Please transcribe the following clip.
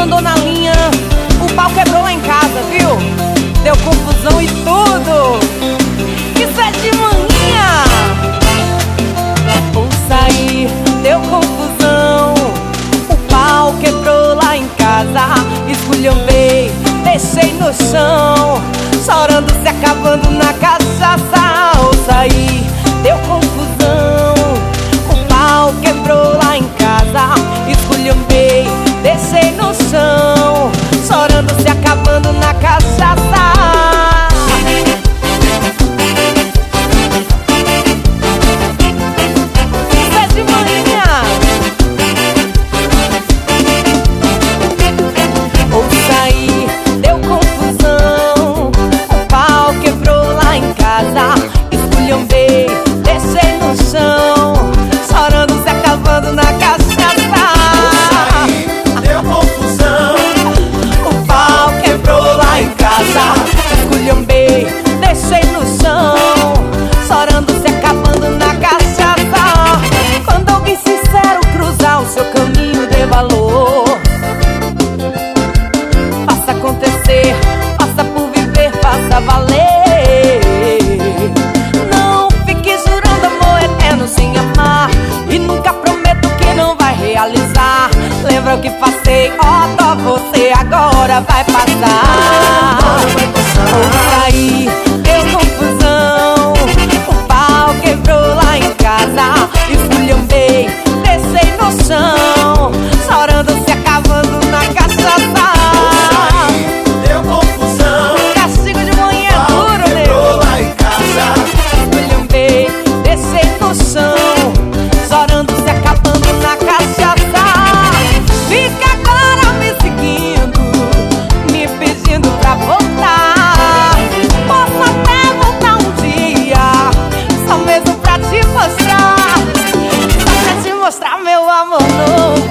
mandou na linha. O pau quebrou lá em casa, viu? Deu confusão e tudo. Isso é de manhã. Vou sair, deu confusão. O pau quebrou lá em casa. Esculhambei, deixei no chão. bye. amor novo.